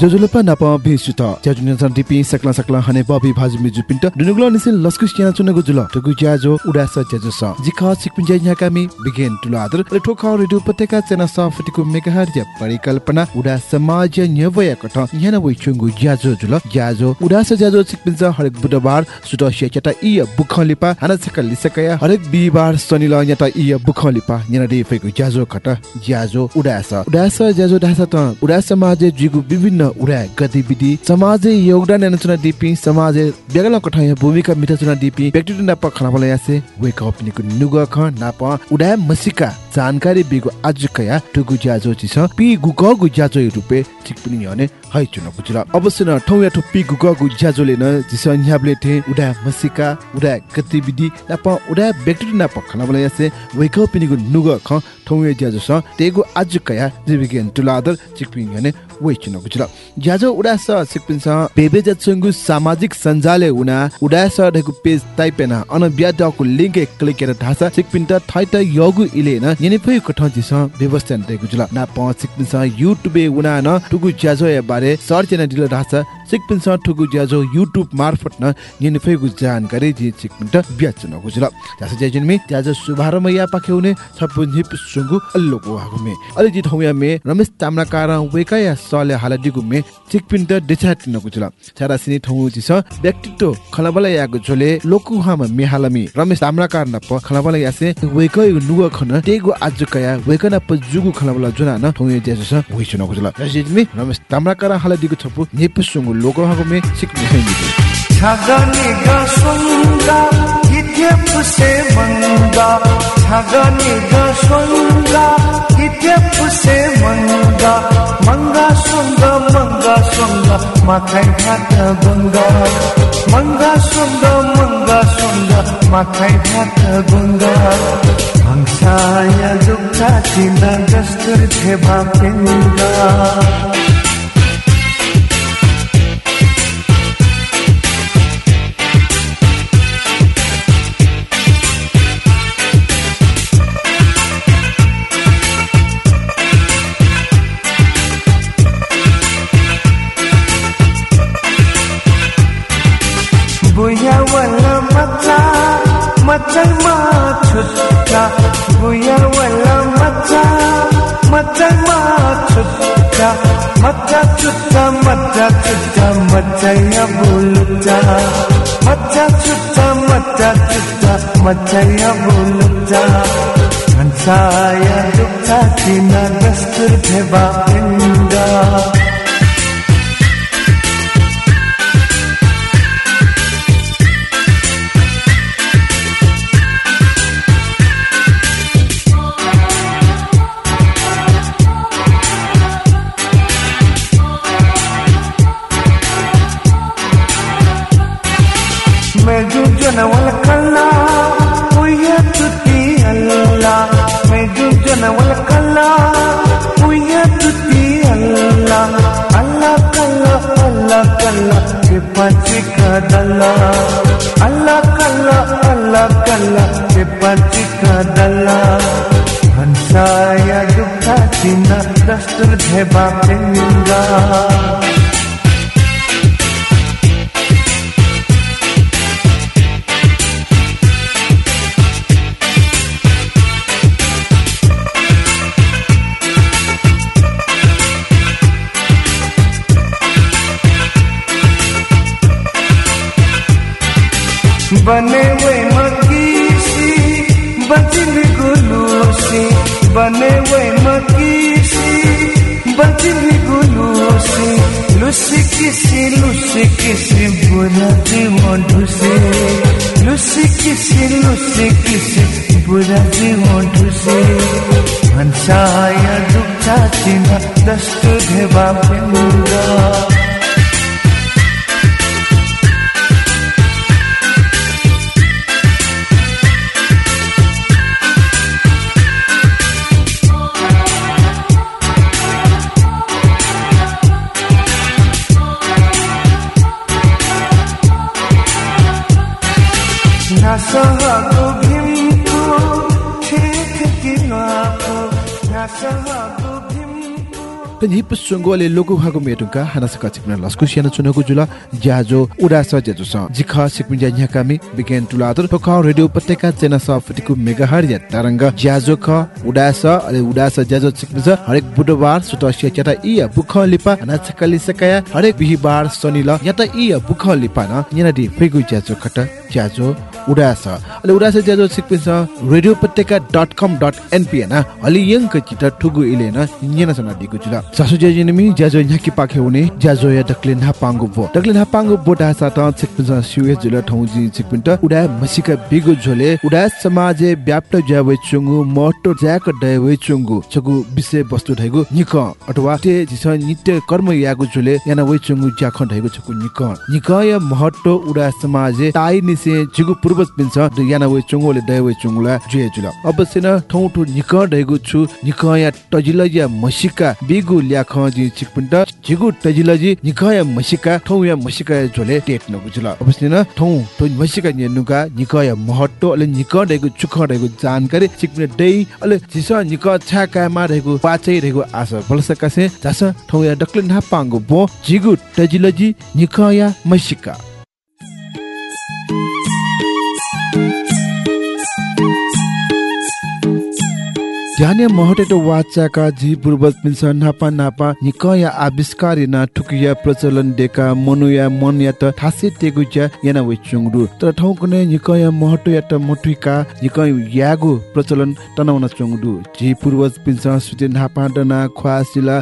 जजुलपा नापा भिसुत ज्याजुन सन डिपि सकला सकला हने बबी भाजु मिजु पिन्ट दुनुगलो निसिल लस्कुस च्याना चुनगु जुल टगु ज्याजो उडास ज्याजो स। जिखा सिकपिन ज्या न्याकामी बिगेन तुलादर र ठोखा रेडियो उपत्यका चेना सफटिको मेगाहर्ज परिकल्पना उडा समाज न्यवया कठ न्याना वइ जुल ज्याजो उडास ज्याजो ज हरेक बुधबार सुट चटा इ बुखलिपा हाना सकल लिसकया हरेक बिहिबार इ बुखलिपा न्याना दे फेको ज्याजो खट ज्याजो उडास उडास ज्याजो ढासा त उडा समाज जिगु विभिन्न उडा गतिविधि समाज योगदान एनचुना दिपि समाज बेगला कठाय भूमिका मिठा चुना दिपि व्यक्तित्व नाप खना बला यासे वेक अप निको नुग ख नाप उडा मसिका जानकारी बिगु आज कया टुगु ज्याजो चिस पि गुग गु ज्याजो रुपे चिकपिनि हने है चुन बुझला अवश्य न ठौ या ठुप्पी गुग गु ज्याजोले न जिस न्याबले थे उडा मसिका उडा गतिविधि नाप उडा व्यक्तित्व नाप खना बला यासे वेक अप निको नुग ख ठौ या ज्याजो स तेगु आज कया जिबिगेन तुलादर चिकपिनि हने वे चुन बुझला ज्याजो उडा स सिकपिन स बेबे जत्संगु सामाजिक सञ्जाले उना उडा स ढेगु पेज टाइपेना। अन ब्याडको लिंक क्लिक गरेर ढासा सिकपिन त थैत यगु इले न यने फै कठ जिस व्यवस्था न जुल ना प सिकपिन स युट्युब उना न टुगु ज्याजो या बारे सर्च न दिल ढासा सिकपिन स टुगु ज्याजो युट्युब मार्फत न यने गु जानकारी जि सिकपिन त ब्याच न गुजुल जास ज्याजन मे ज्याजो शुभारम्भ या पाखे हुने छपु निप सुंगु अल्लोको हागुमे। अलि जि ठौया मे रमेश ताम्राकार वेकाया सले मे चिकपिन त देछाट न गुजुल छारा सिनी ठौ जिस व्यक्तित्व खलबला यागु झोले लोकु हाम मेहालमी। रमेश ताम्राकार न प खलबला यासे वेकै नुग खन तेगु आज कया वेकन प जुगु खलबला जुना न ठौ ज्याजो स वेछु न गुजुल ज्याजमे रमेश ताम्राकार हालदिगु छपु निप सुंगु लोको हागुमे चिकपिन है छगनिगा सुंगा पुसे मंगा छगनिगा सुंगा किथे पुसे मंगा मंगा सुंगा मंगा सुंगा माखाय भात गंगा मंगा सुंगा मंगा सुंगा माखाय भात गंगा हंसाया दुखा चिना दस्तर ठेबा पेंगा macam macut dah Buyar wala mata Macam macut dah Mata cuta mata cuta Mata ya bulut dah Mata cuta mata cuta Mata ya bulut dah Kan saya duk tak Tina gestur teba indah बने वे मकीसी बचिन गुलूसी। बने वे मकीसी बचिन गुलूसी। लुसी किसी लुसी किसी बुरा जीवन ढुसे लुसी किसी लुसी किसी बुरा जीवन ढुसे भन्साया दुख्छ चिन दस्तो धेवा पिन्दा 나 हिप सुंगोले लोगु भागु मेटुका हना सका छिपने लस्कु सियान चुनगु जुल ज्याजो उडास जेजु स जिख सिकमि ज्या कामी बिगेन रेडियो पत्तेका चेना सफ फटिकु मेगाहर तरंग ज्याजो ख उडास अले उडास ज्याजो सिकमि हरेक बुधबार सुतस्य चटा इ बुख लिपा हना छकलि सकाया हरेक बिहीबार शनि ल या त इ न यना दि ज्याजो खट ज्याजो उडास अले उडास ज्याजो सिकपिस radio Patrika dot com dot NP ना अलि यंक चिता ठुगु इले न यना सना दिगु जुला सासु ज्याजो निमी ज्याजो न्याकी पाखे हुने ज्याजो या डक्ले ना पांगु भो। डक्ले ना पांगु बोटा सा त सिकपिस सिउए जुला ठौ जि सिकपिन्ट उडा मसिका बिगु झोले उडा समाजे व्याप्त ज्यावे चुंगु मोटो ज्याक डयवे चुंगु छगु विषय वस्तु धैगु निक अथवा ते जिस नित्य कर्म यागु जुले याना वे चुंगु ज्याख धैगु छगु निक। निक या महत्व उडा समाजे ताई निसे जिगु पूर्वज पिन्छ याना वे चुंगुले डयवे चुंगुला जुए जुला। अवश्य न ठौ ठु निक धैगु छु निक या टजिल या मसिका बिगु ल्याख जि चिकपिन्ट जिगु टजिल जि निक या मसिका ठौ या मसिका झोले टेट नगु जुला। अवश्य न ठौ ठौ मसिका न्यनुका निक या महत्व अले निक धैगु चुख धैगु जानकारी चिकपिन्ट दै अले जिस निक छाका मा रहेको पाचै रहेको आशा बलसका से जास ठौ या डक्ले ना पांगु बो जिगु टजिलजी निकया मसिका। महटेट वाचाका जी पूर्वज पिन्छ नापा नापा निकया आविष्कार ना ठुकिया प्रचलन डेका मनुया मन या त थासे तेगु ज्या याना वे चुङडु तर ठौ कुने निकया महटो या त मठुका निकय यागु प्रचलन तनाउन चुङडु जी पूर्वज पिन्छ सुते नापा डना ख्वासिला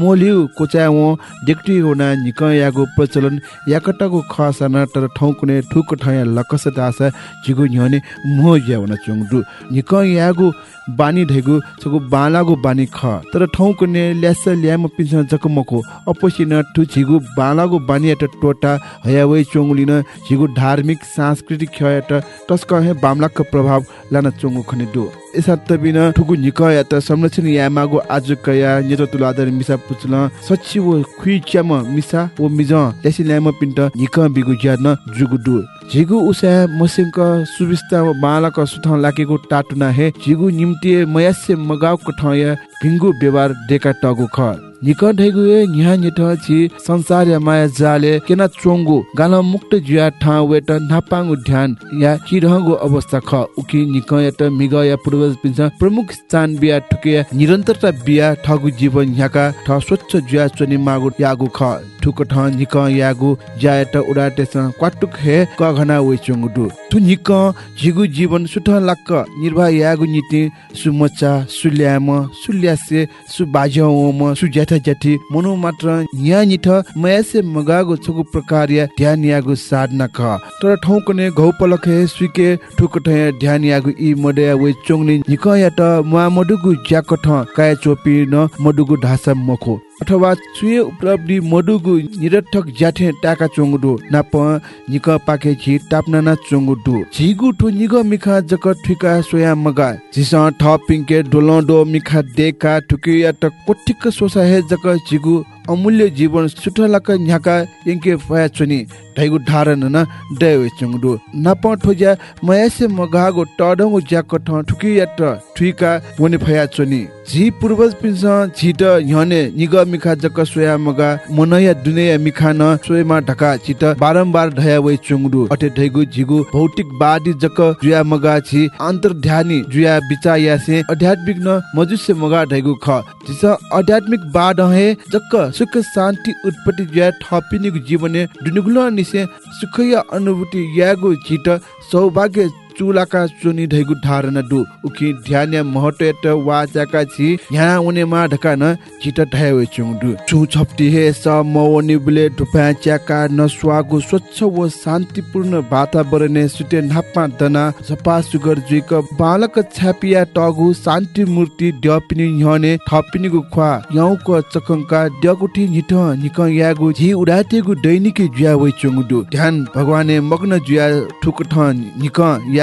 मोलिउ कोचाव डेक्टी होना निकयागु प्रचलन याकटगु खसाना तर ठौ कुने ठुक ठया लकस दासा जिगु न्यने मोह याउन चुङडु निकयागु बानी ढेगु छगु बालागु बानी ख। तर ठौ कुने ल्यास ल्याम पिन्छ जकमको अपोसिन ठु झिगु बालागु बानी एट टोटा हयावै चोङलिन झिगु धार्मिक सांस्कृतिक खयट तस्क हे बामलाक प्रभाव लान चोङु खने दु एसा तबिन ठुगु निकया त संरक्षण यामागु आज कया नेतो तुलादर मिसा पुचल सच्ची वो खुइ च्याम मिसा वो मिज। ल्यासी ल्याम पिन्ट निक बिगु ज्यान जुगु दु झिगु उसा मसिंक सुविस्ता बालक सुथ लागेको टाटुना हे। झिगु निम्ति मयास्य मगाउ कठया भिंगु व्यवहार डेका टगु ख। निकट ढैगु ए न्या निठ छि संसार माया जाले केना चोंगु गाल मुक्त जुया ठा वेट नापांगु ध्यान या किरहगु अवस्था ख। उकि निकय त मिग या पूर्वज पिन्छ प्रमुख स्थान बिया ठुके निरन्तरता बिया ठगु जीवन याका ठ स्वच्छ जुया चनि मागु यागु ख। ठुक ठ निक यागु जाय त उडाटे स क्वाटुक हे क घना वे चोंगु दु थु निक झिगु जीवन सुठ लक्क निर्भय यागु नीति सुमचा सुल्याम सुल्यासे सुबाजोम सुज्याथा ज्याठी मनु मात्र निठ मयासे मगागु छगु प्रकार ध्यान यागु साधना ख तर ठौकने घौ पलखे सुके ठुक ठय ध्यान यागु इ मडया वे चोंगनि निक या त मुआ मडुगु ज्याकठ काय चोपी न मडुगु ढासा मखो। अथवा चुए उपलब्धि मडुगु निरर्थक ज्याठे टाका चोंगुडु नाप निक पाके छि टापनाना चोंगुडु झिगु ठु निग मिखा जक ठिका सोया मगा। झिस ठ पिंके डोलोडो मिखा देका ठुकिया त कोठिक सोसा हे जक झिगु अमूल्य जीवन सुठलक न्याका यंके फया चुनी ढैगु धारण न डयवे चंगडु नप ठोजा मयासे मगागो टडंगु ज्याक ठ ठुकिया त ठुइका वने फया चुनी झी पूर्वज पिन्छ झिट ह्यने निग मिखा जक सोया मगा मनया दुनिया मिखा न सोयमा ढका चित बारम्बार ढया वे चुङडु अटे ढैगु झिगु भौतिक बादी जक जुया मगा छि अन्तर ध्यानी जुया बिचा यासे आध्यात्मिक न मजुसे मगा ढैगु ख जिस आध्यात्मिक बाद हे जक सुख शान्ति उत्पत्ति जुया थपिनिगु जीवने दुनुगुल निसे निसे सुखय अनुभूति यागु चिट सौभाग्य चुलाका चुनी ढैगु धारण दु उखि ध्यान महत्व एट वाचाका छि यहाँ उने मा ढका न चिट ढाय चुङ दु चु छप्टी हे स मवनि बुले ढुपा न स्वागु स्वच्छ व शान्तिपूर्ण वातावरण सुते नापा दना सपा सुगर जुइक बालक छापिया टगु शान्ति मूर्ति ड्यपिनि ह्यने थपिनिगु ख्वा यौको चकंका ड्यगुठी निठ निक यागु झि उडातेगु दैनिकी जुया वइ चुङ दु ध्यान भगवाने मग्न जुया ठुक ठन निक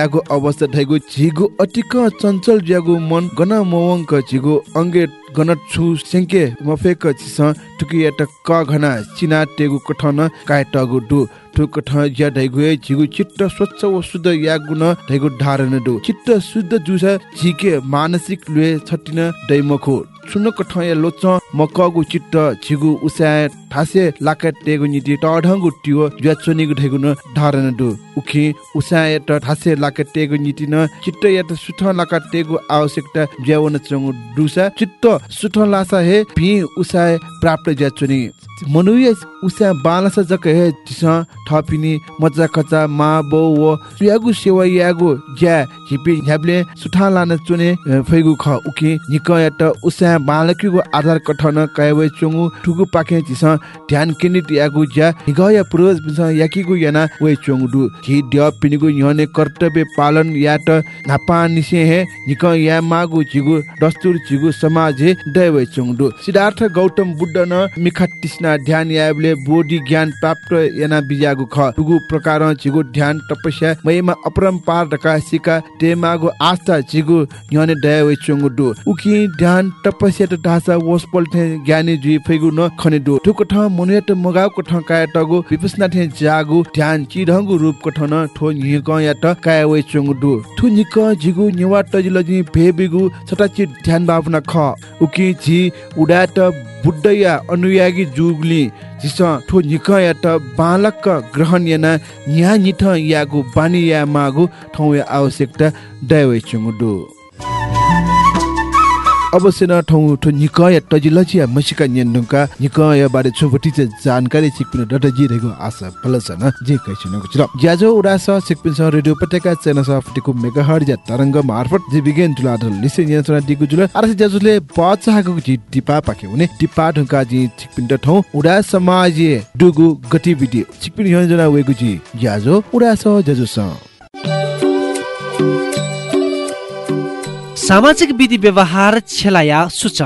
यागु अवस्था धैगु झिगु अटिक चञ्चल ज्यागु मन गन मवंक झिगु अंगे गन छु सेंके मफेक छिस टुकी एट क घना चिना टेगु कठन काय टगु दु ठुक ठ ज्या ढैगु झिगु चित्त स्वच्छ व शुद्ध यागु न ढैगु धारण दु चित्त शुद्ध जुसा झिके मानसिक लुए छटिन दैमखो सुन कठ या लोच मकगु चित्त झिगु उसा ठासे लाका टेगु निति टढंगु टियो ज्या चोनिगु ढैगु न धारण दु उखि उसा एट ठासे लाका टेगु निति न चित्त एट सुठ लाका टेगु आवश्यकता ज्यावन चंगु दुसा चित्त सुठ लासा हे भि उसा प्राप्त ज्या चोनि मनुय उसा बालस जक हे जिस थपिनी मजा खचा मा बौ व यागु सेवा यागु ज्या हिपि ह्याब्ले सुठा लान चुने फैगु ख उकि निक एट उसा बालकीगु आधार कठन कायवे चुङु ठुगु पाखे जिस ध्यान केन्द्रित यागु ज्या हिगया पुरोज बिस याकिगु याना वे चुङु दु। झि ड्य पिनिगु यहने कर्तव्य पालन याट नापा निसे हे निक या मागु जिगु दस्तुर जिगु समाज हे दैवे चुङु दु। सिद्धार्थ गौतम बुद्ध न मिखा तृष्णा ध्यान याबले बोधि ज्ञान प्राप्त याना बिजागु ख। टुगु प्रकार जिगु ध्यान तपस्या मयमा अपरम्पार ढका सिका तेमागु आस्था जिगु यहने दैवे चुङु दु। उकि ध्यान तपस्या त ढासा वसपल थे ज्ञानी जुइ फैगु न खने दु ठुक ठ मुनेट मगाउ क ठ काय टगु विपसना थे जागु ध्यान चिढंगु रूप क ठन ठो निक या त काय वे चुङु दु ठु निक जिगु निवा तजिल जि भेबिगु छटा चि ध्यान भावना ख। उकि झि उडा त बुद्धया अनुयागी जुगली जिस ठो निक या त बालक ग्रहण याना न्या निठ यागु बानी या मागु ठौ आवश्यकता दैवे चुङु दु अवश्य न ठौ निकय टजिलचिया मसिका न्यन्दुका निकय बारे छुपटी चाहिँ जानकारी सिकपिन डट जिरहेको आशा फलस न जे कैछनको छ। ज्याजो उडास सिकपिन स रेडियो पटेका चेन स फटिको मेगाहर्ज तरंग मार्फत जे बिगेन तुलाधर लिसे नियन्त्रण दिगु जुल आरस ज्याजुले पचाको जि टिपा पाके हुने टिपा ढुका जि सिकपिन ठौ उडा समाज डुगु गतिविधि सिकपिन योजना वेगु जि ज्याजो उडास ज्याजो सामाजिक विधि व्यवहार छेलाया सुच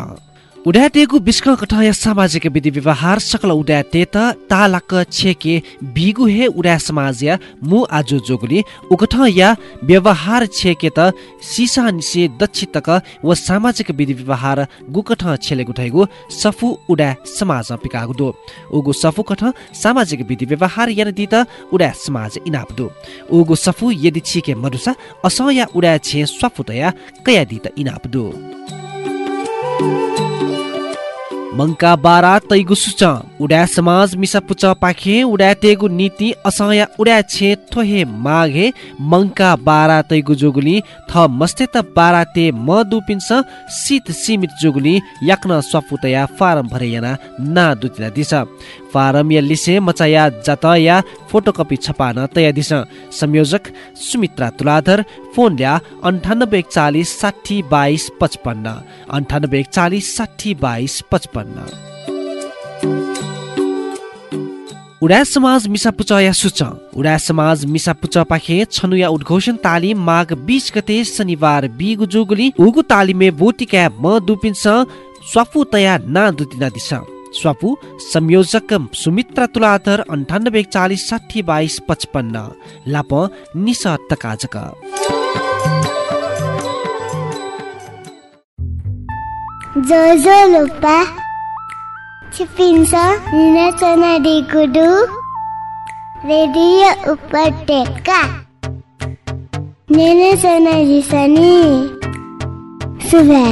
सामाजिक विधि व्यवहार सकल उड्याते त तालक छेके बिगु हे उड्या समाज या मु आजु जोगुली उकठ या व्यवहार छेके त सिसा निसे तक व सामाजिक विधि व्यवहार गुकठ छेले सफु उड्या समाज उगु सफु कठ सामाजिक विधि व्यवहार दि त उड्या समाज इनाप दो उगु सफु यदि छिके उड्या छे कया मंका बारा तैगु सुच उड्या समाज मिसा पुच पाखे उड्या तेगु नीति असया उड्या छे थोहे माघे मंका बारा तैगु जोगुली थ मस्ते त बारा ते म दुपिन्स शीत सीमित जोगुली याक्न सफुतया फारम भरे याना ना दुतिला दिस। फारम या लिसे मचाया जात या फोटोकपी छपान तया दिस। संयोजक सुमित्रा तुलाधर फोन ल्या अन्ठानब्बे एकचालिस साठी बाइस पचपन्न। अन्ठानब्बे एकचालिस साठी बाइस पचपन्न। उडा समाज मिसापुच या सुच। उडा समाज मिसापुच पाखे छनुया उद्घोषण तालिम माघ बीस गते शनिबार बिगु जोगुली उगु तालिमे बोटिका म दुपिन्स स्वाफु तया ना दुतिना दिस स्वापु संयोजक सुमित्रा तुलाधर अन्ठानब्बे एकचालिस साठी बाइस पचपन्न। लाप निस तकाजक Jojo lupa Cipinsa ಚಿಪಿನ್ಸಾ ನಿನಸನ ದಿಗುಡು ರೇಡಿಯೋ ಉಪಟೇಕ ನಿನಸನ ಜಿಸನಿ ಸುವೆ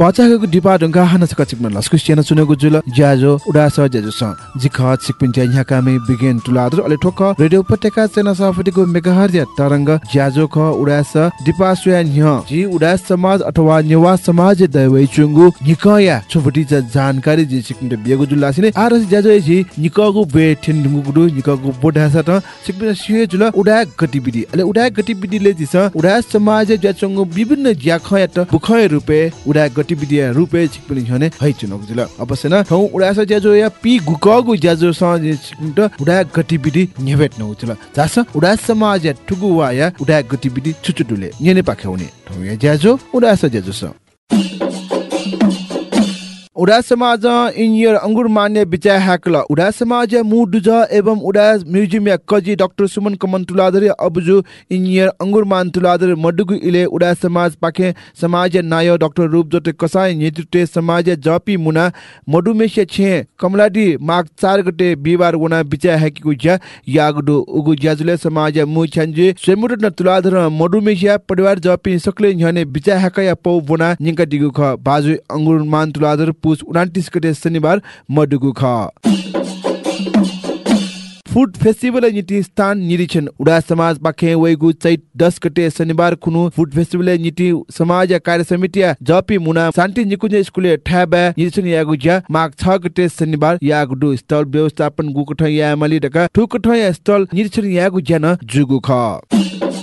हान सक चिकन लस्कु सेना सुनेको जुल ज्याजो उडास ज्याजो स जिख चिकपिन चाहिँ यहाँ कामे बिगेन तुलादर अले ठोक रेडियो उपत्यका सेना सभापतिको मेगाहर या तरंग ज्याजो ख उडास डिपा सुया न्य। जी उडास समाज अथवा नेवा समाज दैवै चुंगु निकया छुपटी ज जानकारी जी चिकपिन बिगु जुल लासिने। आरस ज्याजो जी निकगु बे ठिन ढुङ्गु निकगु बोढासा त चिकपिन सुये जुल उडा गतिविधि। अले उडा गतिविधिले दिस उडा समाज ज्याचंगु विभिन्न ज्याखया त बुखय रुपे उडा जुल अवश्य न। ठौ उडा स ज्याजो या पी गुकगु ज्याजो स छिकपिन उडा गतिविधि उचल जास उडा समाज या उडा गतिविधि छुचुटुले नेने ज्याजो उडा ज्याजो उडा समाज इन्जिनियर अंगुर मान्य विचार ह्याकल। उडा समाज मु दुज एवं उडा म्युजियम या कजी डाक्टर सुमन कमन तुलादर अबुजु इन्जिनियर अंगुर मान तुलादर मडुगु इले उडा समाज पाखे समाज नाय डाक्टर रूप जोटे कसाई नेतृत्व समाज जपी मुना मडुमेश छे कमलाडी माग चार गते बिहिबार वना विचार ह्याकीको ज्या यागडु उगु ज्याजुले समाज मु छन्जे स्वयमुट न तुलादर मडुमेश परिवार जपी सकले झने विचार ह्याका या पौ वना निका दिगु ख बाजु अंगुर मान तुलादर पुस उनातिस गते शनिबार मडुगु ख फुड फेस्टिभल नीति स्थान निरीक्षण उडा समाज पाखे वैगु चैत दस गते शनिबार खुनु फुड फेस्टिभल नीति समाज कार्य समिति जपी मुना शान्ति निकुञ्ज स्कुले ठ्याबा निरीक्षण यागु ज्या माग छ गते शनिबार यागु डु स्थल व्यवस्थापन गुकठ यामली डका ठुकठ स्थल निरीक्षण यागु ज्या न जुगु ख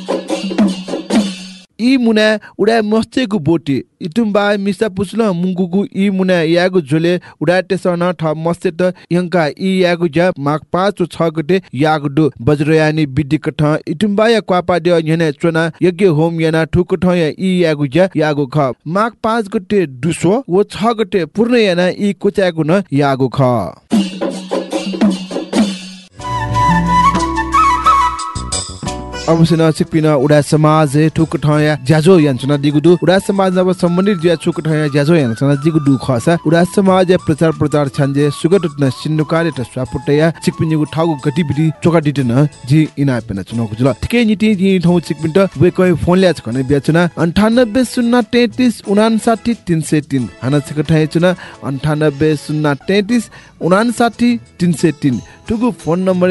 इ मुना उडा मस्तेको बोटी इटुम्बा मिसा पुसल मुङ्गुगु इ मुना यागु झोले उडा टेसन ठ मस्ते त यंका इ यागु ज्या माग पाँच छ गते यागु दु बज्रयानी बिदि कठ इटुम्बा या क्वापा दे यने चोना यज्ञ होम याना ठुक ठ या इ यागु ज्या यागु ख माग पाँच गते दुसो वो छ गते पूर्ण याना इ कोचागु न यागु ख अवश्य न सिकपिन उडा समाज ठुक ठया ज्याजो यान्छना दिगुदु। उडा समाज नव सम्बन्धित ज्या छुक ठया ज्याजो यान्छना दिगुदु खसा। उडा समाज प्रचार प्रचार छन्जे सुगत न सिन्नुकाले त स्वापुटया सिकपिन गु ठागु गतिविधि चोका दिटन जी इना पेन चुनको जुल। ठिकै निति जी ठौ सिकपिन त वे कोइ फोन ल्याच कने बेचना 98 शून्य 33 59 303 हाना छिक ठय चुना। 98 शून्य 33 59 303 टुगु फोन नम्बर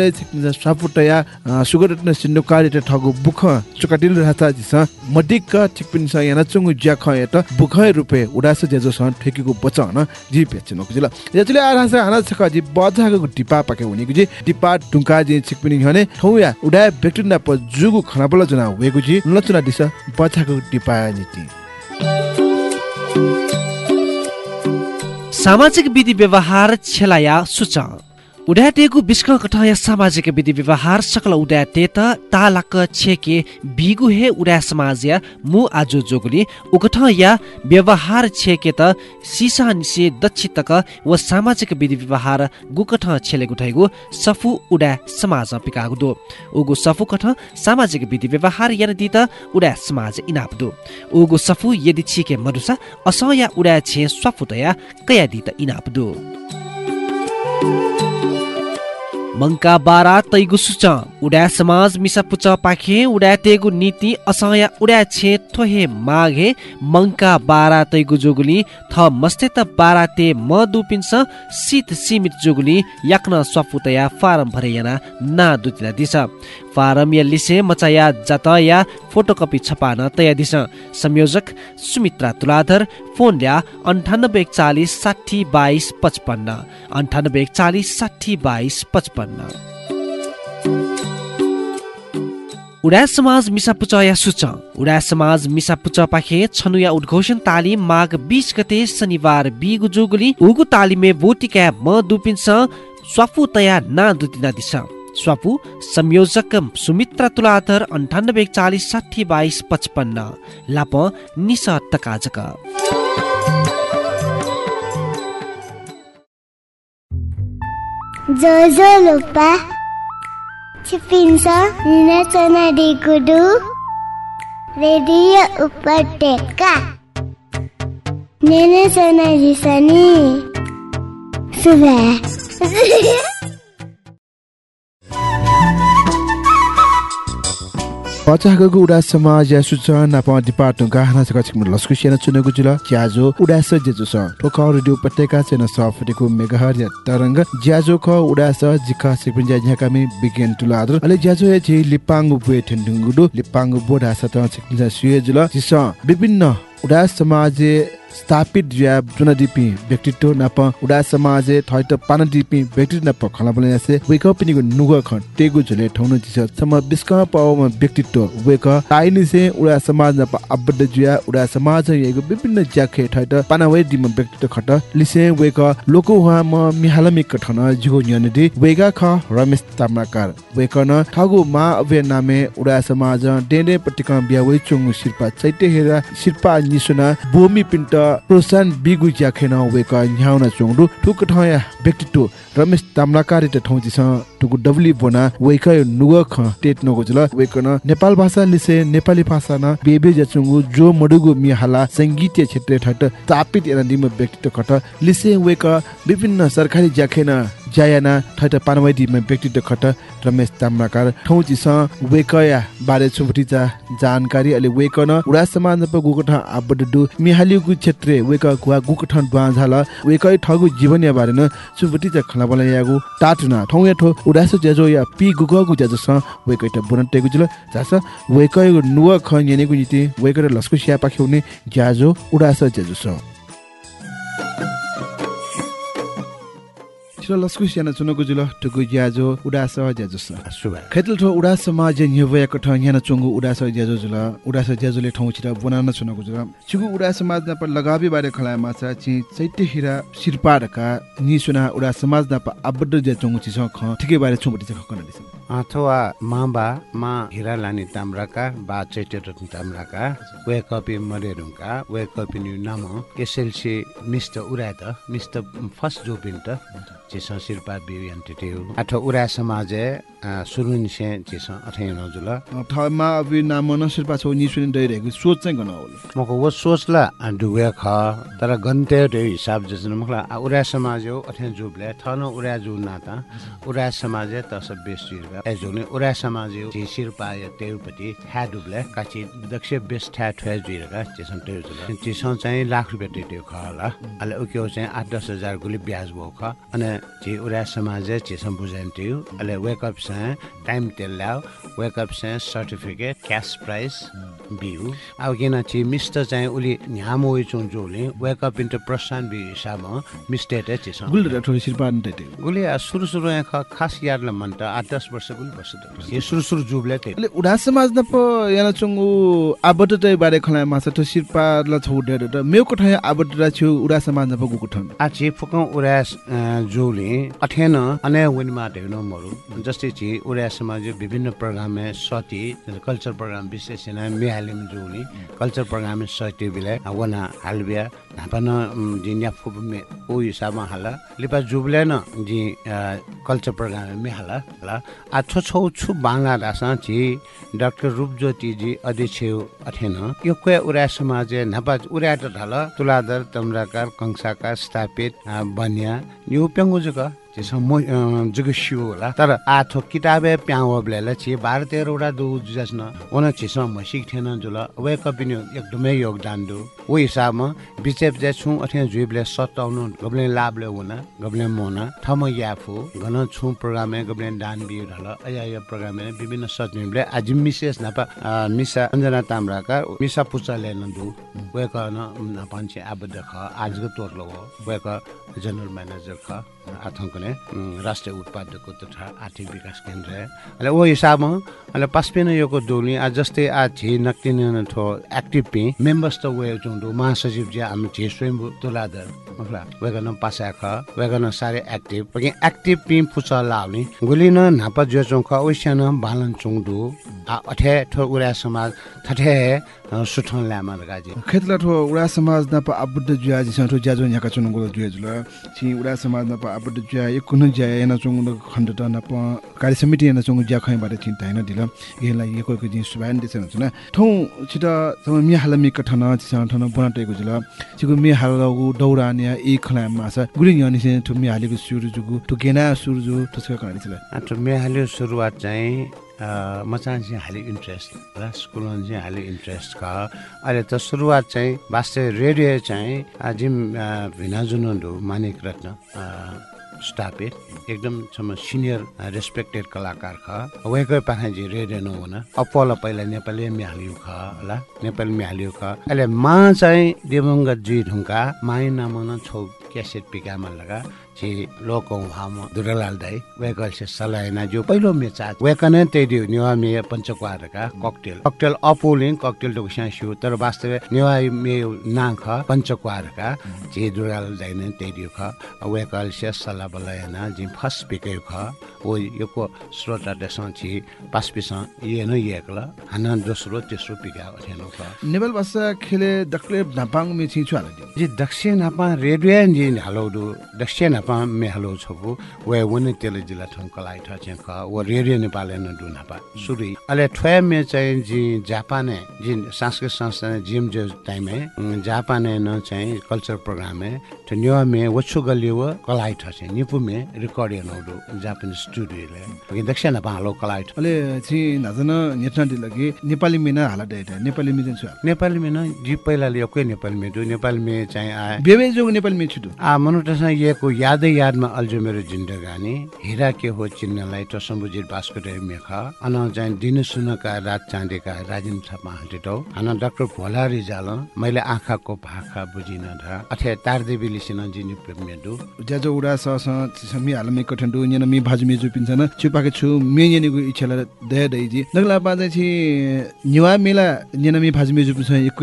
सुगत न सिन्नुकाले त ठगु बुख चुकाटिल रहता जिस मडिक छिकपिन स। याना चुंगु ज्या ख त बुख रुपे उडास जेजो स ठेकीको बचन जी पेचन कुजिल यचले आरास हाना छक जी बजाको टिपा पाके हुनेको जी। टिपा टुंका जी छिकपिन हने ठौया उडा व्यक्ति प जुगु खनाबल जना वेगु जी। लचुना दिस बजाको टिपा नीति। सामाजिक विधि व्यवहार छेलाया सुचा कठया सामाजिक विधि व्यवहार सकल उड्याटे त तालक छेके बिगु हे उड्या समाज या मु आजो जोगुली। उकठ या व्यवहार छेके त सिसा निसे दक्षि तक व सामाजिक विधि व्यवहार गुकठ छेले गुठाइगु सफु उड्या समाज पिकागु दो उगु सफु कठ सामाजिक विधि व्यवहार यान दि त उड्या समाज इनापदो। उगु सफु यदि छिके मरुसा अस या उड्या छे सफु तया कया दि त इनापदो। मंका बारा तैगु उड्या समाज मिसा पुच पाखे उड्या तेगु नीति असया उड्या छे थोहे माघे मंका बारा तैगु जोगुली थ मस्ते त बारा ते म दुपिन्स शीत सीमित जोगुली याक्न स्वपुतया फारम भरे याना ना दुतिला दिस। फारम या लिसे मचाया जात या फोटोकपी छपान तया दिस। संयोजक सुमित्रा तुलाधर फोन ल्या अन्ठानब्बे एकचालिस साठी बाइस पचपन्न। अन्ठानब्बे एकचालिस साठी बाइस पचपन्न। उडा समाज मिसापुच या सुच। उडा समाज मिसापुच पाखे छनुया उद्घोषण तालिम माघ बिस गते शनिबार बिगु जोगुली उगु तालिमे बोटिका म दुपिन्स स्वाफु तया ना दुतिना दिस स्वापु संयोजक सुमित्रा तुलाधर अन्ठानब्बे एकचालिस साठी बाइस पचपन्न। लाप निस तकाजक। जोजो लुपा Cipinsa, Nina Sana Digudu, Radio Upadeka, Nina Sana Disani, Sudah. जिसनी सुबह पचागको उडा समाज या सूचना डिपार्टमेन्ट गाहना सका छिम लस्कु सेना चुनेको जुल ज्याजो उडास जेजु स ठोक रेडियो पत्रिका सेना सफटिको मेगाहर या तरंग ज्याजो ख उडास जिका सिपिन ज्या झ्याकामी बिगेन तुलादर अले ज्याजो या छि लिपाङ बुए ठेन्डुङगुडु लिपाङ बोडा सत छिकिन सुए जुल जिस विभिन्न उडा समाज व्यक्तित्व नाप उडा समाज थैत पान दिपि व्यक्तित्व नाप खला बले यासे वेक पिनिको नुग ख टेगु झले ठौन जिस सम बिस्का पाव व्यक्तित्व वेक ताइनि से उडा समाज नाप अबद्ध ज्या उडा समाज येगु विभिन्न ज्याखे थैत पाना वे दिम व्यक्तित्व खट लिसे वेक लोको वा म मिहालमिक ठन जिगो न्यनदि वेगा ख रमेश तामाकार वेक न ठगु मा अवे नामे उडा समाज डेडे पटिका बियावै चुङु शिल्पा चैते हेरा शिल्पा निसुना भूमि पिन्ट प्रोत्साहन बिगु ज्याखेन वेक न्याउना चोङडु ठुक ठया व्यक्तित्व रमेश ताम्लाकारी त ठौँ जिस टुकु डबली बोना वेक नुग ख टेट नगो जुल वेक न नेपाल भाषा लिसे नेपाली भाषा न बेबे जचुङु जो मडुगु मिहाला संगीतीय क्षेत्र ठट तापित एना दिम व्यक्तित्व खट लिसे वेक विभिन्न सरकारी ज्याखेन ज्यायाना ठट पानवैदी व्यक्तित्व खट रमेश ताम्राकार ठौँ जिस वेकया बारे छुबटी जानकारी अले वेक न उडा समाज प गुकठ आबडडु मिहालिगु क्षेत्र वेक गुवा गुकठ द्वा झाल वेक ठगु जीवन बारे न छुबटी चा खला बला यागु टाटुना ठौँ या ठो उडास जेजो या पी गुगगु जेजो स वेक ट बुन टेगु जुल जास वेक नुव ख नेनेगु निति वेक लस्कु स्या पाख्यौने ज्याजो उडास जेजो स। छिरो लस्कु स्याना चुनको जुल टुकु ज्याजो उडास ज्याजो स खेतल ठो उडा समाज न्यवयाको ठ यहाँ चुङ्गु उडास ज्याजो जुल उडास ज्याजोले ठाउँ छिरा बनाउन छुनको जुल छिगु उडा समाज न पर लगाबी बारे खलाया माछा छि चैत्य हिरा सिरपाडका निसुना उडा समाज न प आबड्ड ज्या चुङ्गु छिस ख ठिकै बारे छुबटी छ खकन दिस अथवा माबा मा हिरा लानी ताम्राका बा चैत्य रत्न ताम्राका वे कपी मरेरुङका वे कपी न्यु नाम एसएलसी मिस्टर उरा त मिस्टर फर्स्ट जो पिन्ट चिस शिल्पा बियन्टिटी हो अथ उरा समाज सुरुन से चिस अथै नजुल ठमा अबि नाम न सिरपा छौ निसुनि दैरहेको सोच चाहिँ गर्न होला। मको वो सोचला डुवे ख तर गन्ते रे हिसाब जसन मखला उरा समाज हो अथै जुबले थन उरा जु नाता उरा समाज त सब बेसी ए जुने उरा समाज हो जे शिल्पा या तेउपति था डुबले काची दक्ष बेस था ठ्या जुइरका चिसन तेउ जुल। चिसन चाहिँ लाख रुपियाँ टेट्यो ख होला। अले उक्यो चाहिँ आठ दस हजार गुली ब्याज भयो ख। अनि जे उरा समाज चिसन बुझाइन त्यो अले वेकअप से टाइम तेल ल्याओ वेकअप से सर्टिफिकेट क्यास प्राइस बिउ अब किन चाहिँ मिस्टर चाहिँ उसले न्यामो चोन्चोले वेकअप इन्टु प्रोत्साहन बि हिसाबमा मिस्टेट दैते गुले सुरु सुरु यहाँ खास यादलाई मन त आठ दस वर्ष गुली वर्ष यो सुरु सुरु जुबले त्यही उडा समाज न प याना चुङ्गु आबड्ड तै बारे खलाया माछा ठो सिरपा ल छौ त। मेको आबड्ड र छु उडा समाज न प गुकु ठन आछि फुकौँ उरास जोले अठेन अने विनमा हेर्नु मरु जस्तै चाहिँ उरा समाज विभिन्न प्रोग्राम सती कल्चर प्रोग्राम विशेष है मिहालिम जोली कल्चर प्रोग्राम सती बिले वना हालबिया नापन जी न्याफु में ओ हिसाबमा हाला लिपा जुबले न जी कल्चर प्रोग्राम में हाला ला आ छो छौ छु बांगा दासा जी डाक्टर रूपज्योति जी अध्यक्ष अथेन यो क्वे उरा समाज नापा त ढल तुलाधर तम्राकार कंसाकार स्थापित बन्या यो प्याङ्गु जुग त्यसमा म जुग सिउ होला। तर आथो किताबे प्याउ ब्लेला छि बाह्र तेह्रवटा दु जस्न ओन छिसमा म सिक्थेन जुल। वे कपिनी एकदमै योगदान दु। ओ हिसाबमा बिचेप जे छु अथे जुइबले सताउनु गब्ले लाभले हुना गब्ले मोना थम याफु घन छु प्रोग्रामे गब्ले दान बिउ ढल अया यो प्रोग्रामे विभिन्न सचिवले आज मिसेस नापा मिसा अञ्जना ताम्राका मिसा पुचाले नदु वेक न नापान्छे आबद्ध ख आजको तोर्लो हो। वेक जनरल म्यानेजर ख। आथङ्कने राष्ट्रिय उत्पादकको तथा आर्थिक विकास केन्द्र। अहिले ओ हिसाबमा अहिले पास्पेन योको डोली आज जस्तै आज झे नक्तिन ठो एक्टिभ पे मेम्बर्स त वे चुंडो महासचिव जे हामी झे स्वयं मफला वेगन पासा ख वेगन सारे एक्टिभ पकि एक्टिभ पे पुचा लाउने गुलिन नापा जो चौख ओइसन बालन चुंडो आ अठे समाज थठे सुठन ल्यामा गाजी खेतला ठो उडा समाज न प आबड्ड जुया जिस ठो ज्याजो न्याका चुनु गोल जुया जुल छि उडा समाज न प आबड्ड जुया एक कुन ज्या याना न खण्ड त न प कार्य समिति याना चुङु ज्या खै बारे चिन्ता हैन दिल यसलाई एक एक दिन सुबान दिस हुन्छ न ठौ छिट सम मि हालमि कठन छिस ठन बनाटेको जुल छिगु मि हालगु दौरा न्या ए खला मासा गुलिङ यनि ठु मि हालेको सुरु जुगु ठु गेना सुरु जु ठुसका कहानी छ आठ मेहाल्यो सुरुवात चाहिँ म चाहिँ हालि इन्ट्रेस्ट र स्कुलमा चाहिँ हालि इन्ट्रेस्ट ख अहिले त सुरुवात चाहिँ वास्तव रेडियो चाहिँ जिम अ, भिना जुनहरू मानिक रत्न स्टाफे एकदम सम्म सिनियर रेस्पेक्टेड कलाकार ख। उहाँकै पाखाजी रेडियो नहुन। अप्पल पहिला नेपाली हालियो ख होला। नेपाली हालियो ख। अहिले मा चाहिँ दिवङ्गत जी ढुङ्गा माई नामन छौ क्यासेट पिकामा लगा। लोकौ हाम दुरलाल दाई वेकल से सलायना जो पहिलो मेचा वेकन तेदियो निवा मे पञ्चक्वारका ककटेल। ककटेल अपोलिङ ककटेल तो स्यासु तर वास्तव निवा मे नाख पञ्चक्वारका जे दुरलाल दाई ने तेदियो ख वेकल से सला बलायना जि फस पिके ख ओ योको श्रोता देसन छि पास पिस ये न येकला हाना दोस्रो तेस्रो पिका अथेनो ख। नेपाल भाषा खेले दक्ले नापाङ मे छिछु हाल जी दक्षिण हापा रेडियो जी हलोडु दक्षिण हापा मे हलो छबु वे वने तेले जिल्ला ठं कलाइ ठ चे ख व रेडियो नेपाल न दु नापा सुरी अले ठ्वे मे चाहिँ जी जापाने जी सांस्कृतिक संस्था जिम जो टाइम है जापाने न चाहिँ कल्चर प्रोग्राम है निपु मे रिकर्डिङ नोडु जापानिज स्टुडियो ले दक्षिण हापा हलो कलाइ ठ अले छि नजन नेटना दिलगे नेपाली मेना हाला डेटा नेपाली मे छु नेपाली मे न जी पहिला लियोकै नेपाली मे दु नेपाली मे चाहिँ आ बेबे जो नेपाली मे छुटु आ मनुटसँग यको यादै यादमा अल्झो मेरो जिन्दगानी हिरा के हो चिन्नलाई त सम्बुजित बास्कोटे मेख अन चाहिँ दिन सुनका रात चाँदेका राजेन्द्र थापा हटेटौ हान डाक्टर भोला रिजाल मैले आँखाको भाखा बुझिन ढा अथे तारदेवी लिसिन जिनि मेदु ज्याजो उडा स स समी हालमे कठन्डु न्यन मी भाजु मे जु पिन्छन चुपाके छु मे यनेगु इच्छाला दय दइजी नगला बाजा छि निवा मेला न्यन मी भाजु मे जु पिन्छ एको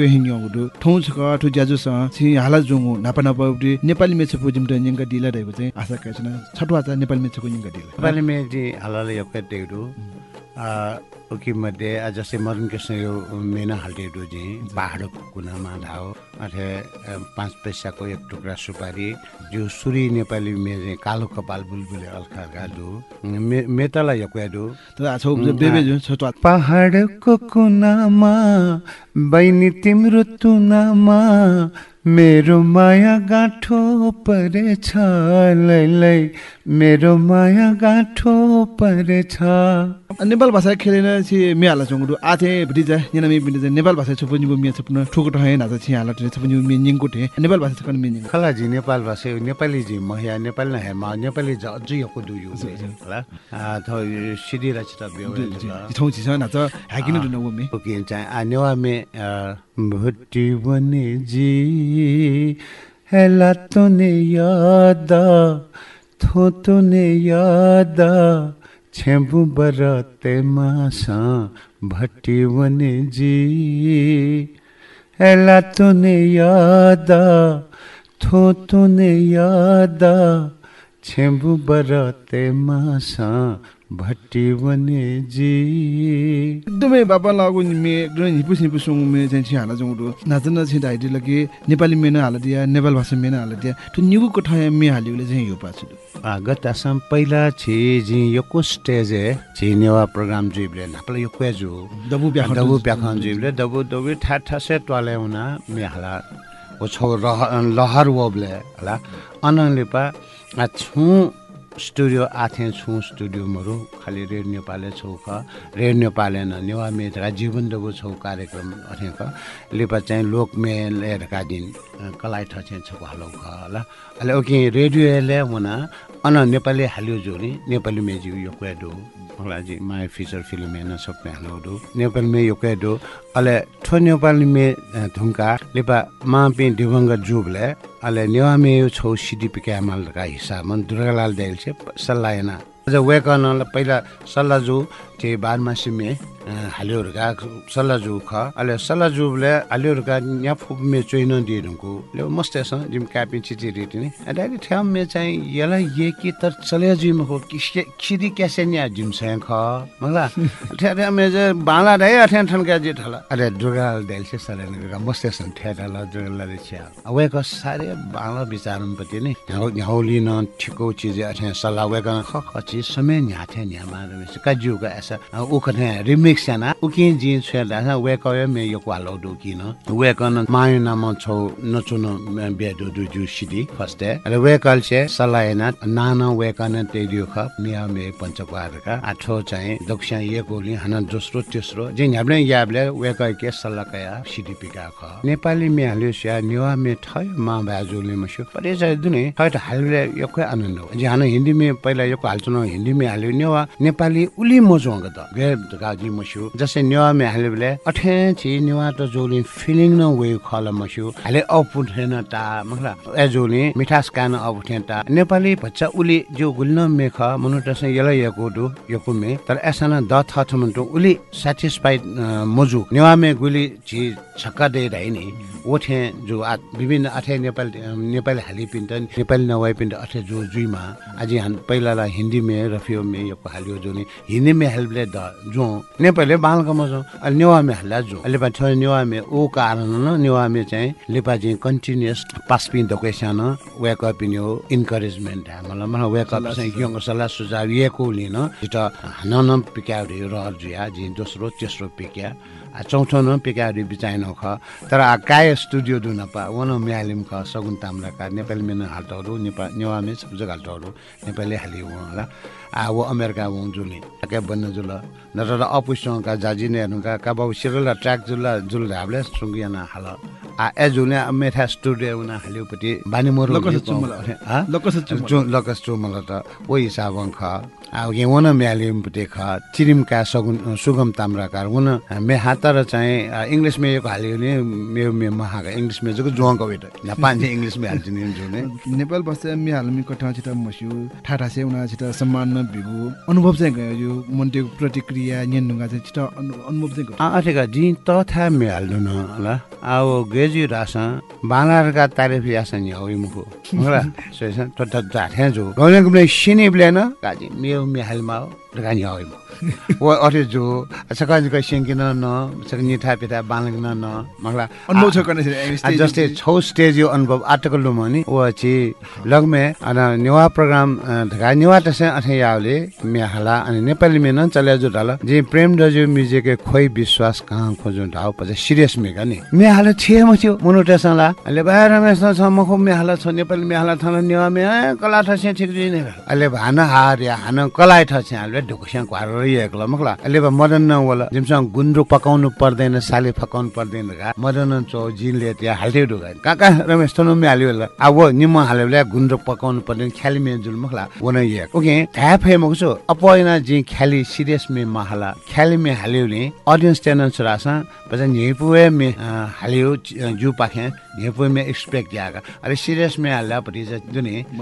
क स छि हाला जुङु नापा नापा उडी नेपाली मे छ पुजिम त न्यंगा दिला रहेको चाहिँ आशा कैछन छटवा चाहिँ नेपाली मे छको न्यंगा दिला नेपाली मे जी हलाले यकै देउडु आ उकि मध्ये आ जस्तै मरुन कृष्ण यो मेना हाल्टेडु जी पहाडको कुनामा धाओ। अथे पाँच पैसाको एक टुक्रा सुपारी जो सुरी नेपाली मे चाहिँ कालो कपाल बुलबुले अल्खा गाडु मे मेतला यक्याडु पहाडको कुनामा बैनी तिम्रो तुनामा मेरो माया गाँठो परेछ लैलै मेरो माया गाँठो परेछ नेपाल भाषा खेलेन छि मे हाला चंगु आथे भरि जा न्यन मी बिन नेपाल भाषा छपुनि बु मे छपुन ठुक ठहे नाचा छि हाला टे छपुनि मे निङको टे नेपाल भाषा छकन मे निङ खलाजी नेपाल भाषा नेपाली जी महिया नेपाली न हेमा नेपाली ज अझै यको दुयु होला। आ थ सिडी रचित व्यवहार छौ छि नाच। हाकिन दुन वो मे ओके चाहिँ आ नेवा मे भुट्टी बने जी हेला तोने याद थोतोने याद। छेबु बरते मासा भट्टी बने जी हेला तोने याद थोतोने याद छेबु बरते मासा भट्टी बने जी एकदमै बाबा लागु मे एकदमै निपुस सुङ मे चाहिँ छि हाला जंगु नाचन छि दाइदि लगे नेपाली मेन हाला दिया नेपाल भाषा मेन हाला दिया। तो निगु कठाय मे हालिउले चाहिँ यो पाछु गत असम पहिला छि जी यको स्टेज है। छि नेवा प्रोग्राम जुइबले नापले यो क्वेजु दबु ब्याख दबु प्याखन जुइबले दबु दबु ठा ठसे टले उना मे हाला। ओ छौ लहर वबले हला। अनले पा आ छु स्टुडियो आथे छु स्टुडियो मरु खाली रेड नेपालले छौ ख रेड नेपालले न नेवा मेथका जीवन दबु छौ कार्यक्रम अथे ख लेपा चाहिँ लोक मेल हेरका दिन कलाइ ठछे छौ हलौ। ख होला अहिले ओके रेडियोले हुना अन नेपाली हाल्यो जोरी नेपाली मेज्यु यो क्वेडो मलाई माय फिचर फिल्म हेर्न सक्ने हालौडु नेपालीमे यो क्वेडो अहिले ठो नेपाली मे धुङ्का लेपा मापे दिवङ्गत जुबले अहिले नेवामे यो छौ सिडिपी क्यामलका हिसाबमा दुर्गालाल दैल चाहिँ सल्लाहना अझ वेकनलाई पहिला सल्लाजु त्यो बारमासी मे हाल्योहरूका सल्लाजु ख अहिले सल्लाजुले हाल्योहरूका यहाँ फुपमे चोइन दिएको ले मस्त छ जिम कापी चिची रेटी नि। अडाले ठ्याम मे चाहिँ यसलाई ये कि तर चले जिम हो खिरी कैसे नि जिम से ख? मला ठ्याठ्या मे जे बाला रे अठ्यान ठन का जे ठला अरे दुर्गा देल से सले ने मस्त छ ठ्याठा ल दुर्गा छ्या। अवेक सारे बाला विचारम पति नि हौली न ठिको चिज अठ्या सल्लाह वेक ख ख चिज समय न्याथे न्यामा रे का जिउ का ऐसा ऊ कने रिमिक्स याना ऊ कि जी छे दा वे क मे यो क्वा लो दु कि न वे कन माय नाम छौ नचुन बे दु दु जु सिटी फर्स्ट डे र वे कल छे सलायना नाना वे कन तेदियो ख मिया मे पञ्चक्वार का आठो चाहिँ दक्षिण ये गोली हन दोस्रो तेस्रो जे न्याब्ले याब्ले वे क के सल्लाकया सिटी पिका ख नेपाली हाल्यो स्या नेवा मे ठय मा बाजुले मसु परे चाहिँ दुने ठय त हाल्ले यो खै आनन्द हो हिन्दी मे पहिला यो हाल्छु न हिन्दी मे हाल्यो नेवा नेपाली उली मजो ग त गे गाजी मसु जसै नेवा मे हाल्यो बेले अठे छि नेवा त जोली फिलिङ न वे खल मसु। हाले अपुठेन ता मखला ए जोली मिठास कान अपुठेन ता। नेपाली बच्चा उली जो गुल्न मे ख मनु त सै यला यको दु यको मे। तर एसाना द थ थ मन्टु उली सेटिस्फाइड मजु। नेवा मे गुली छि छक्का दे रहे नि। ओठे जो आ विभिन्न अठे नेपाल नेपाली हाली पिन्ट नेपाली नवाई पिन्ट अठे जो जुइमा। आज हान पहिलालाई हिन्दी मे रफियो मे यो हालियो जो नि हिन्दी मे हेल्पले द जो नेपाली बाल कमजो अहिले नेवा मे हाल्ला जो अहिले पा छ नेवा मे ओ कारण न नेवा मे चाहिँ लेपा चाहिँ कन्टिन्युस पास पिन दको सानो वेक अप इन यो इन्करेजमेन्ट मलाई मलाई वेक अप चाहिँ यङ सल्लाह सुझाव यको लिन जित हन न पिक्या र जुया दोस्रो तेस्रो पिक्या चौथो न पिकाहरू बिचाइन ख तर आ काय स्टुडियो दु नपा वन म्यालिम ख सगुन ताम्राका नेपाली मेन हाल्टहरू नेपाल नेवामे सब्जक हाल्टहरू नेपाली हाली होला वो अमेरिका जुली। के बन्न जुल? नत्र अपुष्टों का जाजी ने अनुका का बाबु सिरला ट्र्याक जुल जुल हाबले सुंगियाना हाल। आ ए जुले मेथा स्टुडियो उना हालियोपट्टि बानी मोर लकस चुमला। त ओ हिसाब ख। आ ये वन म्यालिमपट्टि ख। चिरिमका सगुन सुगम ताम्राकार वन मे हातर चाहिँ आ, इङ्ग्लिस मे यो हाल्यो नि मे मे महाका इङ्ग्लिस मे जको जोंग वेट जापान चाहिँ इङ्ग्लिस मे हाल्छ नि जुने। नेपाल बस्दा मि हालमी कठा छिटा मस्यु। ठाठा से उना छिटा सम्मान बिगु अनुभव चाहिँ गयो यो मन्टेको प्रतिक्रिया न्यान ढुङ्गा चाहिँ छिटा अनु- अनुभव चाहिँ गयो। अठेका जी तथा मे हाल्नु न ल अब गेजी रास बालारका तारिफ यास नि हो मुखो होला सोइस त त जाथे जो गने गुने सिने ब्लेन काजी हालमा हो वो अठे जो सकाज क न सकनि था पिता बालगिन न मगला अनुभव छ कने जस्तै छौ स्टेज यो अनुभव आर्टिकल लो मनी वो छि लगमे अना नेवा प्रोग्राम ढका नेवा तसे अथे यावले मेहला अनि नेपाली मे न चले जो ढाल जे प्रेम दजु म्युजिक खोइ विश्वास कहाँ खोजु ढाउ पछि सिरियस मे गनी मेहला छे म थियो मनु टेसला अहिले बाहिर रमेश छ म खो मेहला छ नेपाली मेहला थन नेवा मे कला थ से ठिक दिन अहिले भान हार या हान कलाइ थ छ अहिले ढुकुस्या क्वार एकला मखला अहिले मदन न वला जिमसँग गुन्द्रुक पकाउनु पर्दैन साले पकाउनु पर्दैन का मदन चौ जिनले त्यहाँ हाल्थ्यो ढुका कहाँ कहाँ रमेश तनु मे हाल्यो होला। अब निम हाल्यो भने गुन्द्रुक पकाउनु पर्दैन ख्याली मे जुल मखला। वन ओके ह्या फे मको छु अपयना जी ख्याली सिरियस मे महाला ख्याली मे हाल्यो भने अडियन्स च्यानल सुरासा बजा नेपुए मे हाल्यो जु पाखे नेपुए मे एक्सपेक्ट यागा। अरे सिरियस मे हाल्दा चाहिँ जुनि म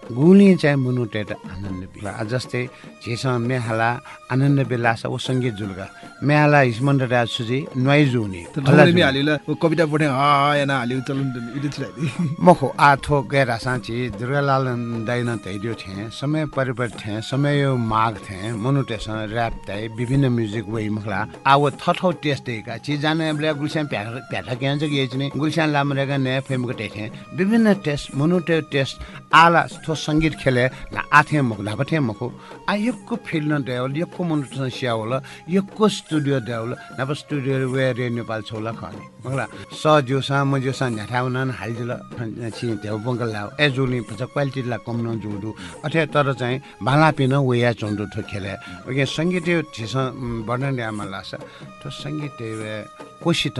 गुली चाहिँ मुनु टेट आनन्द बिला। आ जस्तै झेसँग मेहाला आनन्द बेला छ ऊ सङ्गीत जुलगा। मेहाला हिस्मन्ड राज सुजी नुवाइ जुनी। कविता पढे मखो आथो गैरा साँची दुर्गालाल दाइन तैदियो थिएँ समय परिवर्तन थिएँ समय यो माग थिएँ मनुटेसन ऱ्याप तै विभिन्न म्युजिक वे मखला। आव थथौ टेस्ट देका ची जाने ब्ल्या गुलशान प्याठा प्याठा के हुन्छ कि ने गुलशान लामरेगा ने फेम को टेथे विभिन्न टेस्ट मनुटे टेस्ट आला संगीत खेले ना आथे बथे मखो आ यक्को फिल्ड न देवल यक्को मनुटेसन स्यावल यक्को स्टुडियो देवल ना स्टुडियो वे रे नेपाल छोला खने मखला स जोसा म जोसा न्याठाउन हालिदिल छि त्यो लाओ ए जुली पछि क्वालिटी ला कम न जुडु अथे तर चाहिँ भाला पिन वेया चोन्डु थो खेले ओके छिस वर्णन ल्यामा लास तो संगीत कोसित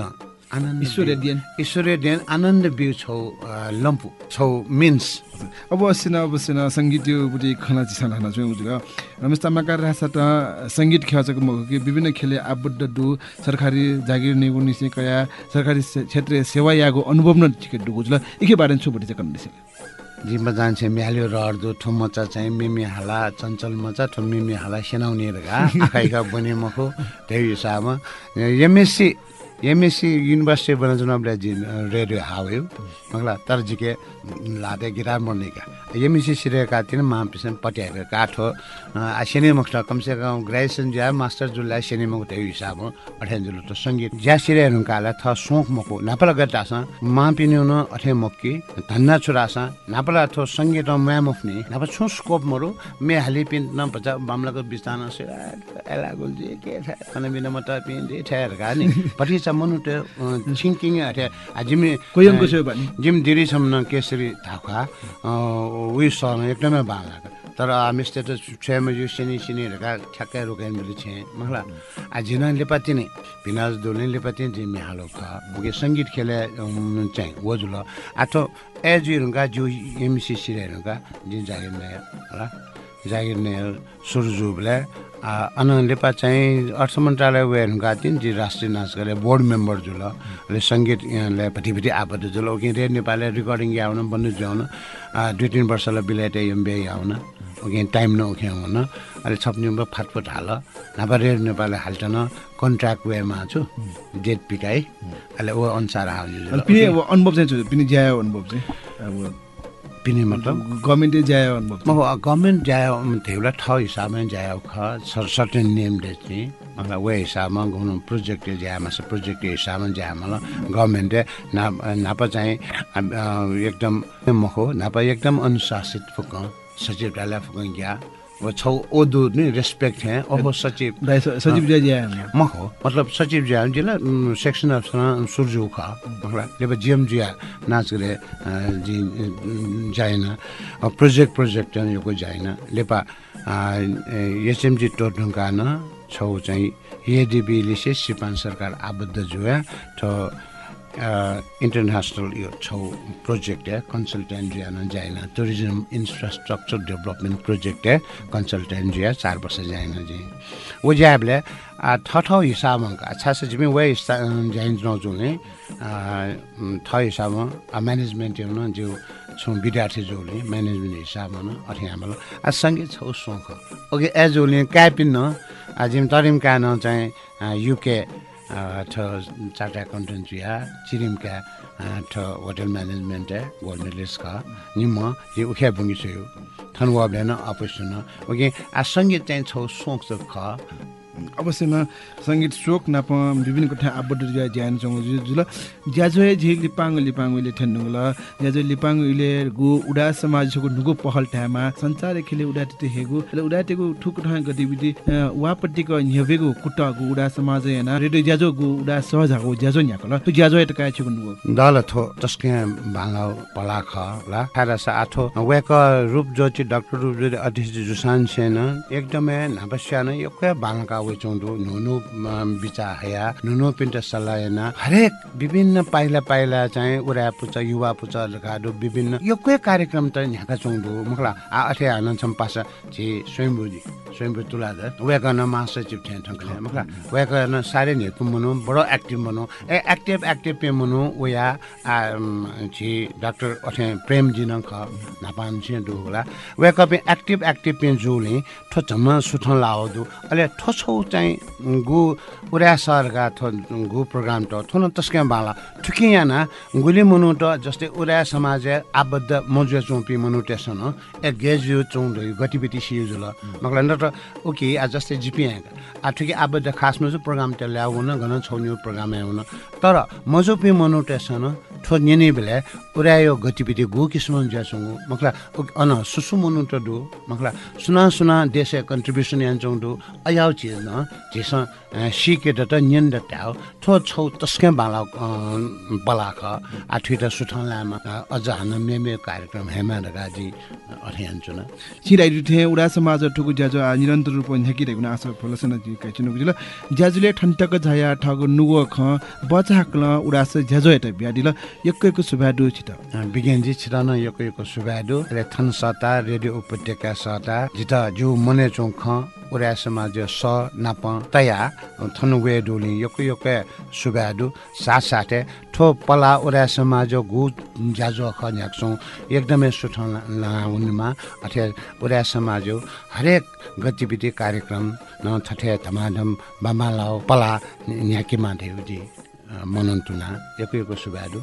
आनन्द ईश्वरीय। ईश्वरीय आनन्द बिउ छौ लम्पु छौ मिन्स। अब सिना अब सिना संगीत यो बुटी खना चिसा हना चाहिँ उजुल रमेश तामाका रासा त संगीत खेवाचको मको कि विभिन्न खेले आबद्ध दु सरकारी जागिर नेगु निसे कया सरकारी क्षेत्रीय सेवा यागो अनुभव न छिके दुगुजुल इके बारे छु बुटी चाहिँ कन्दिसे जिम्मा जान्छे म्याल्यो रहर्दो ठु मचा चाहिँ मिमी हाला चञ्चल मचा ठु मिमी हाला सेनाउने रगा आखाइका बने मखो त्यही हिसाबमा एमएससी एमएससी युनिभर्सिटी जी रेडियो हाव्यो मगला तर जिके लादे गिटार मर्ने का एमएससी सिरेका तिन माम पिसन पट्याएको काठो सेने मक्स कमसे कम ग्रेजुएसन ज्या मास्टर जुल्ला सेने मक त्यो हिसाबमा अठ्यान जुल त सङ्गीत ज्या सिरे काला थ सोख मको नापला गटास मा पिन्युन अठे मक्की धन्ना छुरासा नापला थो सङ्गीत म्या मफ्ने नाप छु स्कोप मरु मे हाली पिन न बचा बामलाको बिस्ताना से एला गुलजी के कने बिना मत पिन दे ठहर का नि पटी छिंकिङ अठे जिम कोयङको छेउ भने जिम दिरी सम्न केसरी थाखा उयो सर्न एकदमै बाला तर हामीले त छेमा यो सिनी सिनीहरूका ठ्याक्कै रोकाइन मैले छे मलाई झिना लेपाती नै भिनाज दोले लेपाती जिम्मे हालो ख मुगे सङ्गीत खेले चाहिँ वजुल आठो एजुहरूका जो एमसी सिरेहरूका जिन जागिर नयाँ होला जागिर नयाँ सुरजुबले अन लेपा चाहिँ अर्थ मन्त्रालय वेहरूका थिइन् जी राष्ट्रिय नाच गरे बोर्ड मेम्बर जुल ले सङ्गीत यहाँलाई पट्टिपट्टि आबद्ध जुल ओके रे नेपालले रिकर्डिङ आउन बन्नु जाउन दुई तिन वर्षलाई बिलाइटे एमबिए आउन ओके टाइम न ओके हुन अहिले छप्ने फाटफुट हाल नभए रेड नेपालले हाल्टन कन्ट्राक्ट वेमा छु डेट पिकाइ अहिले ऊ अनुसार अनि हाल्नु अनुभव चाहिँ अनुभव चाहिँ अब पिने मतलब? गभर्मेन्टले ज्यायो गभर्मेन्ट जाए धेरै ठाउँ हिसाबमा जाए ख सर्टेन नेमले चाहिँ। मतलब वे हिसाबमा गाउनु प्रोजेक्ट जाएमा छ प्रोजेक्ट हिसाबमा जाएमा ल गभर्मेन्टले ना नापा चाहिँ एकदम मखो नापा एकदम अनुशासित फुक सचिवालय फुक गया वो छौ ओदो नि रेस्पेक्ट है ओहो सचिव। सचिव ज्या ज्या म हो मतलब सचिव जी जिल्ला सेक्सन अफ सुर्जु ख मतलब लेबा जिएम जिया नाच गरे जी जाएन प्रोजेक्ट प्रोजेक्ट चाहिँ यो जाएन। लेपा एसएमजी टोटुङ्का न छौ चाहिँ एडिबीले चाहिँ सिपान सरकार आबद्ध जुया त इन्टरनेसनल यो छौ प्रोजेक्ट है न जाएन टुरिज्म इन्फ्रास्ट्रक्चर डेभलपमेन्ट प्रोजेक्ट है कन्सल्टेन्ट जिया चार वर्ष जाएन जी। वो जाबले ठाउँ हिसाबमा अच्छा से जिम्मे वे जाइन नजुने ठ हिसाबमा म्यानेजमेन्ट हेर्नु जो छौँ विद्यार्थी जोले म्यानेजमेन्ट हिसाबमा अथि हाम्रो आ सङ्गीत छौ सोख ओके एज ओले न जिम तरिम का न चाहिँ युके ठ चार्ट एकाउन्टेन्ट या चिरिमका ठ होटल म्यानेजमेन्ट गोल्ड मेडलिस्ट का निम यो उख्या बुङ्गी छु थनवा बेन अपोजिसन ओके आ सङ्गीत चाहिँ छौ सोख ख। अवश्यमा सङ्गीत शोक नाप विभिन्न कोठा आबद्ध ज्या ज्यान चङ जुल। ज्याजो झिक लिपाङ लिपाङ उले ठेन्नुल। ज्याजो लिपाङ उले गु उडा समाज छको पहल टामा संसार खेले उडा टिते हेगु। ले उडा टेगु ठुक ठा गतिविधि वापट्टिको न्यवेगु कुट्टा गु उडा समाज याना। रेडियो ज्याजो गु उडा सहज हागु ज्याजो न्याकल। तु ज्याजो एट काय छको नुगु दल थो तस्के भाङा पला ख ला खारा सा आठो वेक रूप ज्योति डाक्टर रूप ज्योति अध्यक्ष जुसान सेन। एकदमै नबस्या न योकै भाङका वे चौँदो नुनु बिचा हया नुनु पिन्ट सलायना। हरेक विभिन्न पाइला पाइला चाहिँ उरा पुच युवा पुच लगाडो विभिन्न। योकै कार्यक्रम त यहाँका चौँदो मुखला आ अठे आनन्द सम्पासा छि स्वयंभूजी स्वयंभू तुलाधर। वेकन महासचिव ठे ठङ्कले। मुखला वेकन सारे नेतु मनो बडो एक्टिभ मनो। ए एक्टिभ एक्टिभ पे मनो उया छि डाक्टर अठे प्रेम जिन ख नापान छि दु वेक पे एक्टिभ एक्टिभ पे जुले ठो झम सुठन लाओदु। अले ठो छौ चाहिँ गु उरा सरका थो गु प्रोग्राम त थोन तस्के बाला। ठुकी याना गुली त जस्तै उरा समाज आबद्ध मजुया चौपी मनु टेसन ए गेजु चौँदै गतिविधि सियु जुल। मगला न त ओके आ जस्तै जिपी आ ठुकी आबद्ध खासमा चाहिँ प्रोग्राम त ल्याउन घन छौन्यु प्रोग्राम आउन तर मजुपी मनु टेसन ठो नेने बेला उरा यो गतिविधि गु किसिम ज्यासँग मगला अन सुसु मनु त दु। मगला सुना सुना देश कन्ट्रिब्युसन यान चौँदो अयाउ चिज। जस न द ट्याउ थो छौ तस्के बाला बलाख आठुइ त सुठन लामा अझ हान मेमे कार्यक्रम हेमा ढगाजी अठ्यान चुन छिराइ रुथे उडा समाज ठुकु ज्याजो निरन्तर रूप न्याकिरहेको आशा फलसन जी काय नुगु जुल ज्याजुले ठन्टक झाया ठगु नुगु ख बचाकल उडास ज्याजो एट ब्याडिल यक्कैको सुभाडु छित विज्ञानजी छिटन यको यको सुबाडु रे थन सता रेडियो उपत्यका सता जित जु मने चौख उरा समाज स नाप तया थनु वे डोली यको यको सुबाडु साथ साथै ठो पला उरा समाज गु जाजो ख एकदमै सुठो लाउनुमा अथवा उरा समाज हरेक गतिविधि कार्यक्रम न थठे धमाधम बामालाओ पला न्याकीमा देउजी मनन्तुना एको एको सुबाडु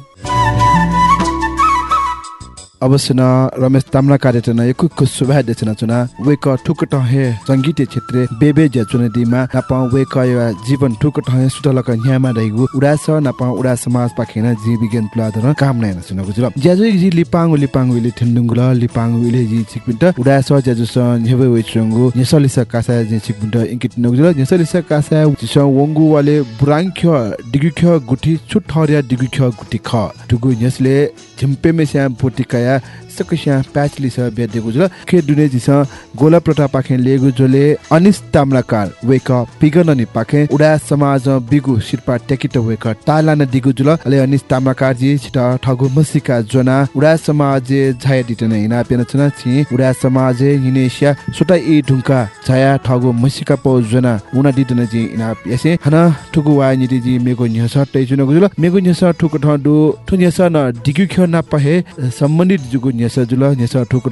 अवश्य न रमेश ताम्रा कार्यक्रम यकुक सुभा देचना चुना वेक ठुक टहे संगीत क्षेत्र बेबे ज्या चुने दिमा नापा वेक या जीवन ठुक टहे सुटलक न्यामा रहिगु उडास नापा उडा समाज पाखेन जी विज्ञान प्लादर काम नै नसुन गुजुल ज्याजु जी लिपाङ लिपाङ विले ठिन्दुङुल लिपाङ विले जी छिकपिन्ट उडास ज्याजु स न्हेबे वेचुङगु न्यसलिस कासा जी छिकपिन्ट इंकित नगुजुल न्यसलिस कासा जिस वंगु वाले बुराङख्य डिगुख्य गुठी छुट डिगुख्य गुठी ख। टुगु न्यसले झिम्पे मेस्या पोटिकाया सकस्या प्याच लिस बेदेगु जुल खे दुने जिस गोला प्रटा पाखे लेगु जोले अनिस ताम्राकार वेक पिगन नि पाखे उडा समाज बिगु शिरपा टेकिट वेक ताला न दिगु जुल अले अनिस ताम्राकार जी छिटा ठगु मसिका जोना उडा समाज झाया दिटन हिना पेन छना छि उडा समाज हिनेसिया सुटा इ ढुंका झाया ठगु मसिका पौ जोना उना दिटन जी इना यसे हना ठुगु वा निदि जी मेगु न्यस तै जुन गुजुल मेगु न्यस ठुक ठडु ठुन्यस न दिगु ख्यो न पहे सम्बन्धित जुगु न्यस जुल न्यस ठुक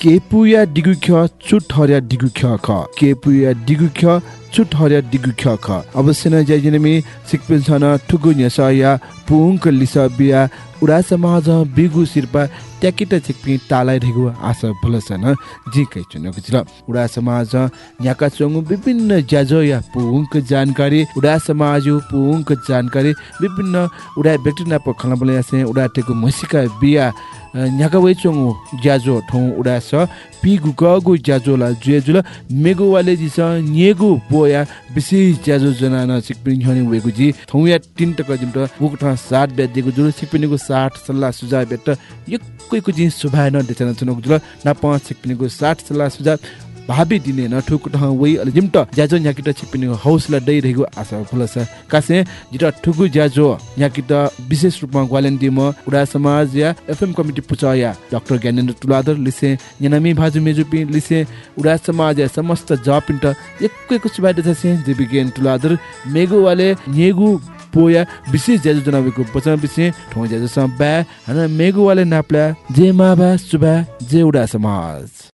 केपुया दिगु ख्यो चुट हरिया दिगु ख्यो ख केपुया दिगु ख्यो चुट हरिया दिगु ख्यो ख अवश्य न जय जिनमी सिकपिल छन ठुगु न्यस या पुंक लिस बिया उडा समाज बिगु सिरपा ट्याकिटा छिकपि तालाई ढेगु आशा भलसन जी कै चुन गुजर उडा समाज न्याका चंगु विभिन्न ज्याजो या पुंक जानकारी उडा समाज पुंक जानकारी विभिन्न उडा व्यक्ति ना पखला बले यासे उडा टेको मसिका बिया न्याका वइ चंगु ज्याजो ठौ उडा स पिगु गगु ज्याजो ला जुएजुल मेगु वाले जिस न्येगु बोया विशेष ज्याजो जना न सिकपिन हने वेगु जी थौ या तिन टक जिमट बुक ठा सात बे दिगु जुल सिकपिनको साठ सल्लाह सुझाव बेट यक्कैको जी सुभाय न देचन चुनक जुल ना पाँच सिकपिनको साठ सल्लाह सुझाव भाबी दिने न ठुक ठह वइ अले जिमट ज्याजो न्याकिट छिपिने हौसला दै रहेको आशा फुलस। कासे जिटा ठुकु ज्याजो न्याकिट विशेष रूपमा ग्वालेन्टी म उडा समाज या एफएम कमिटी पुचाया। डाक्टर ज्ञानेन्द्र तुलादर लिसे न्यानामी भाजु मेजुपि लिसे उडा समाज या समस्त जपिन्ट एकैको सुबाइ दछसे जे बिगेन तुलादर मेगु वाले नेगु पोया विशेष ज्याजो जनाबेको बचन विषय ठौ ज्याजो सम ब्या हन मेगु वाले नाप्ला जे माबा सुबा जे उडा समाज।